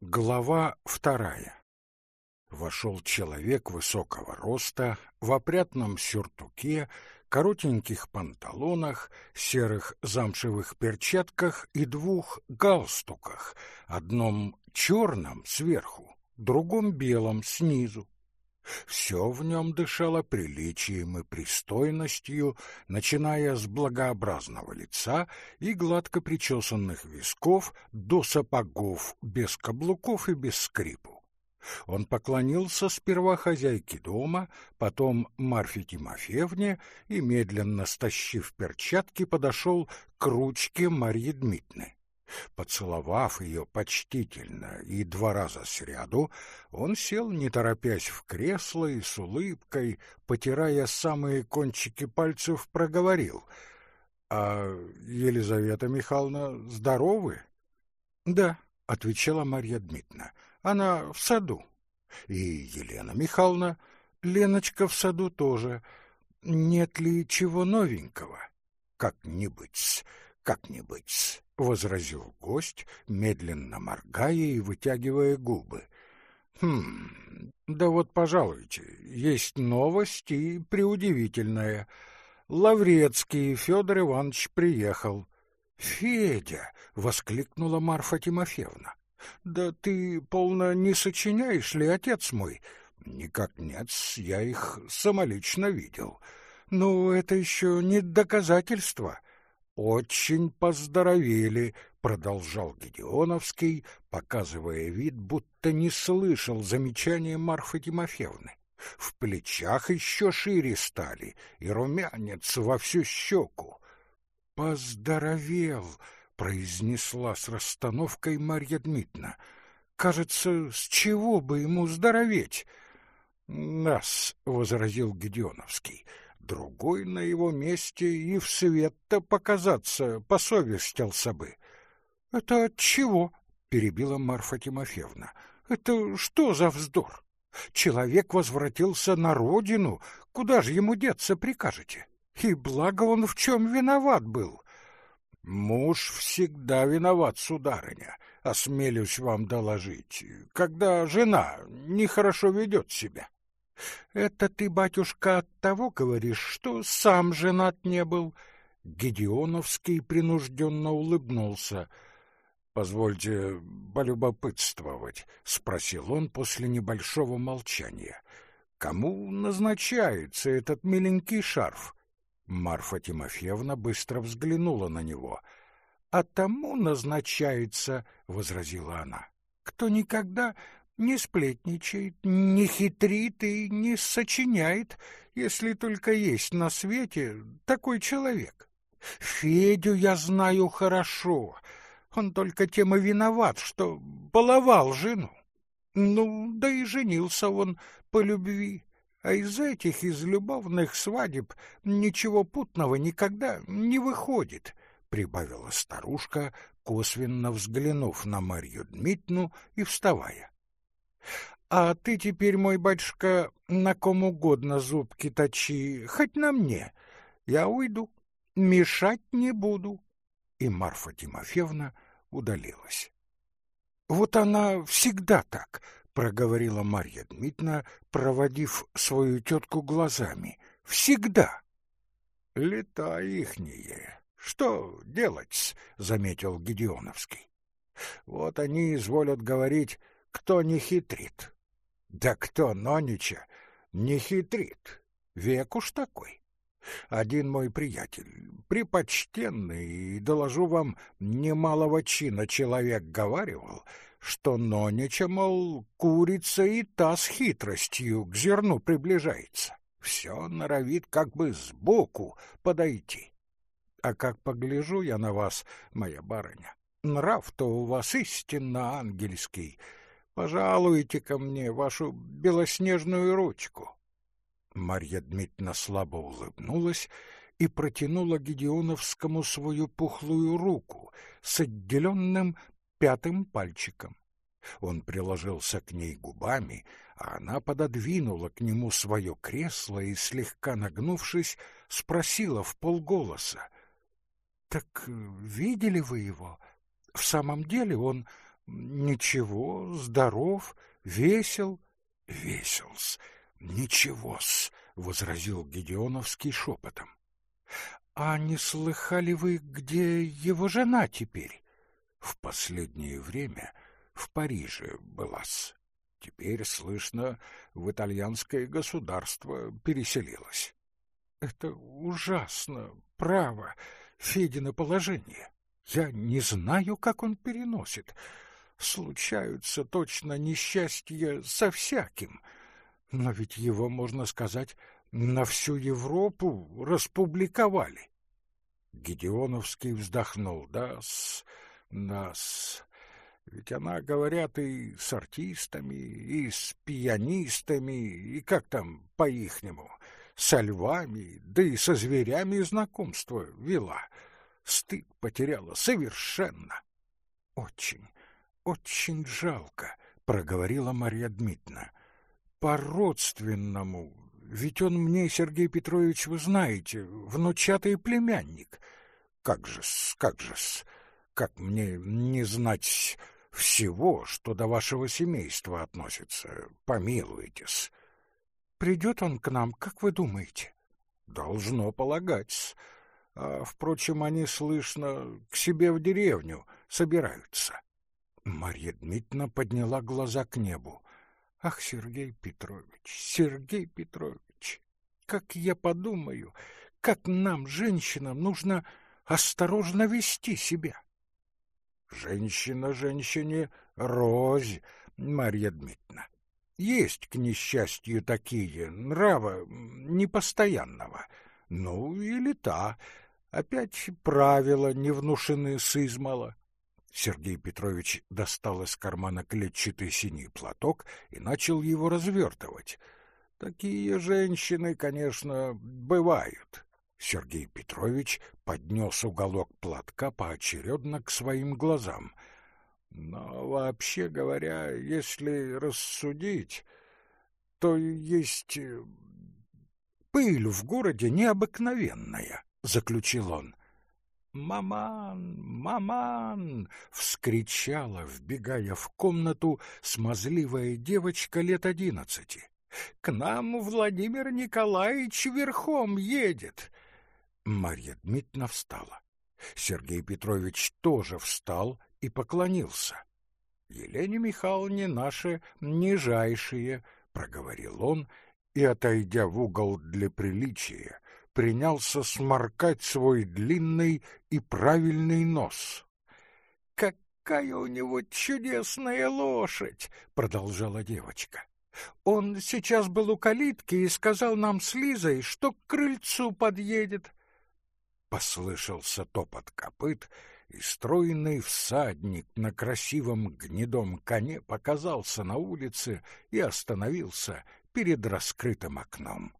Глава вторая. Вошел человек высокого роста, в опрятном сюртуке, коротеньких панталонах, серых замшевых перчатках и двух галстуках, одном черном сверху, другом белом снизу. Все в нем дышало приличием и пристойностью, начиная с благообразного лица и гладко причесанных висков до сапогов без каблуков и без скрипу. Он поклонился сперва хозяйке дома, потом Марфе Тимофеевне и, медленно стащив перчатки, подошел к ручке Марьи Дмитриевны. Поцеловав ее почтительно и два раза сряду, он сел, не торопясь, в кресло и с улыбкой, потирая самые кончики пальцев, проговорил. — А Елизавета Михайловна здоровы? — Да, — отвечала Марья Дмитриевна, — она в саду. И Елена Михайловна, Леночка в саду тоже. Нет ли чего новенького? — Как-нибудь, как-нибудь. — возразил гость, медленно моргая и вытягивая губы. — Хм, да вот, пожалуйте, есть новость и преудивительная. Лаврецкий Федор Иванович приехал. — Федя! — воскликнула Марфа Тимофеевна. — Да ты, полно, не сочиняешь ли, отец мой? — Никак нет, я их самолично видел. — Ну, это еще не доказательство. — очень поздоровели, продолжал Гедеоновский, показывая вид, будто не слышал замечания Марфы Тимофеевны. В плечах еще шире стали, и румянец во всю щеку. Поздоровел, произнесла с расстановкой Марья Дмитриевна. Кажется, с чего бы ему здороветь? Нас, возразил Гедеоновский другой на его месте и в свет-то показаться посовестился бы. — Это от чего? — перебила Марфа Тимофеевна. — Это что за вздор? Человек возвратился на родину, куда же ему деться прикажете? И благо он в чем виноват был. — Муж всегда виноват, сударыня, осмелюсь вам доложить, когда жена нехорошо ведет себя. — это ты, батюшка, от того говоришь, что сам женат не был. Гедеоновский принужденно улыбнулся. Позвольте полюбопытствовать, спросил он после небольшого молчания. Кому назначается этот миленький шарф? Марфа Тимофеевна быстро взглянула на него. А тому назначается, возразила она, кто никогда не сплетничает, не хитрит и не сочиняет, если только есть на свете такой человек. Федю я знаю хорошо, он только тем и виноват, что баловал жену. Ну, да и женился он по любви, а из этих, из любовных свадеб, ничего путного никогда не выходит, — прибавила старушка, косвенно взглянув на Марью Дмитриевну и вставая. А ты теперь, мой батюшка, на ком угодно зубки точи, хоть на мне. Я уйду, мешать не буду. И Марфа Тимофеевна удалилась. Вот она всегда так, проговорила Марья Дмитриевна, проводив свою тетку глазами. Всегда. Лета ихние. Что делать? заметил Гедеоновский. Вот они изволят говорить кто не хитрит. Да кто, Нонича, не хитрит. Век уж такой. Один мой приятель, припочтенный, и, доложу вам, немалого чина человек говаривал, что Нонича, мол, курица и та с хитростью к зерну приближается. Все норовит как бы сбоку подойти. А как погляжу я на вас, моя барыня, нрав-то у вас истинно ангельский — Пожалуйте ко мне вашу белоснежную ручку. Марья Дмитриевна слабо улыбнулась и протянула Гедеоновскому свою пухлую руку с отделенным пятым пальчиком. Он приложился к ней губами, а она пододвинула к нему свое кресло и, слегка нагнувшись, спросила в полголоса. — Так видели вы его? В самом деле он Ничего, здоров, весел. Весел-с, ничего-с, возразил Гедеоновский шепотом. А не слыхали вы, где его жена теперь? В последнее время в Париже была-с. Теперь, слышно, в итальянское государство переселилась. Это ужасно, право, Федина положение. Я не знаю, как он переносит. Случаются точно несчастья со всяким. Но ведь его, можно сказать, на всю Европу распубликовали. Гедеоновский вздохнул. Да-с, да-с. Ведь она, говорят, и с артистами, и с пианистами, и как там по-ихнему, со львами, да и со зверями знакомство вела. Стыд потеряла совершенно. Очень, очень жалко, проговорила Марья Дмитриевна. По-родственному, ведь он мне, Сергей Петрович, вы знаете, внучатый племянник. Как же-с, как же-с, как мне не знать всего, что до вашего семейства относится, помилуйтесь. Придет он к нам, как вы думаете? Должно полагать. А, впрочем, они, слышно, к себе в деревню собираются. Марья Дмитриевна подняла глаза к небу. Ах, Сергей Петрович, Сергей Петрович, как я подумаю, как нам, женщинам, нужно осторожно вести себя. Женщина женщине розь, Марья Дмитриевна. Есть, к несчастью, такие, нрава непостоянного. Ну, или та. Опять правила не внушены с измала. Сергей Петрович достал из кармана клетчатый синий платок и начал его развертывать. Такие женщины, конечно, бывают. Сергей Петрович поднес уголок платка поочередно к своим глазам. Но вообще говоря, если рассудить, то есть э, пыль в городе необыкновенная, заключил он. «Маман! Маман!» — вскричала, вбегая в комнату, смазливая девочка лет одиннадцати. «К нам Владимир Николаевич верхом едет. Марья Дмитриевна встала. Сергей Петрович тоже встал и поклонился. — Елене Михайловне наше нижайшее, — проговорил он, и, отойдя в угол для приличия, принялся сморкать свой длинный и правильный нос. — Какая у него чудесная лошадь! — продолжала девочка. — Он сейчас был у калитки и сказал нам с Лизой, что к крыльцу подъедет. Послышался топот копыт, и стройный всадник на красивом гнедом коне показался на улице и остановился перед раскрытым окном.